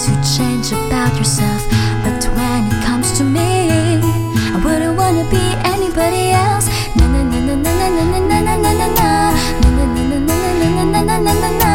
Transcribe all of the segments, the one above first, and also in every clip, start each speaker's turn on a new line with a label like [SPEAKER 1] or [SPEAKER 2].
[SPEAKER 1] to change about yourself. But when it comes to me, I wouldn't wanna be anybody else. Na na na na na na na na na na na na na na na na na na na na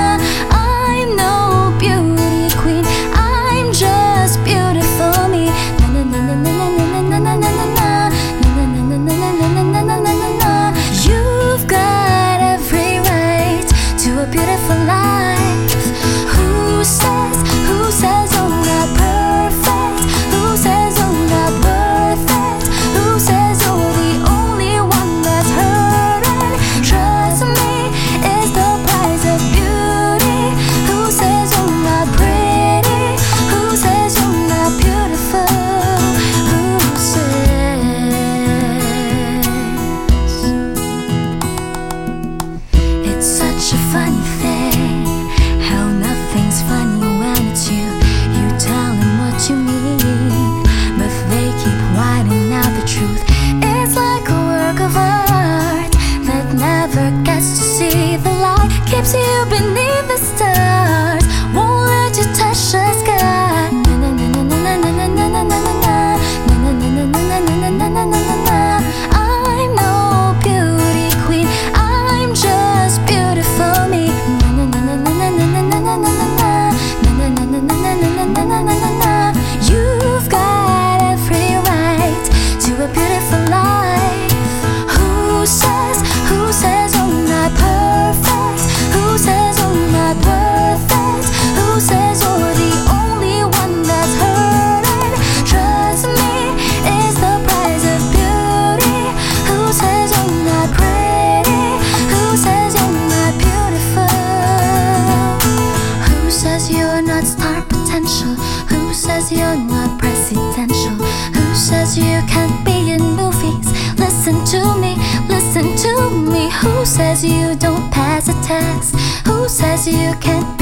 [SPEAKER 1] Cause you can't be in movies. Listen to me, listen to me. Who says you don't pass a test? Who says you can't?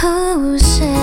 [SPEAKER 1] You're not beautiful? Who says?